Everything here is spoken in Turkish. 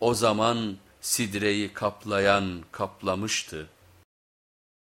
O zaman sidreyi kaplayan kaplamıştı.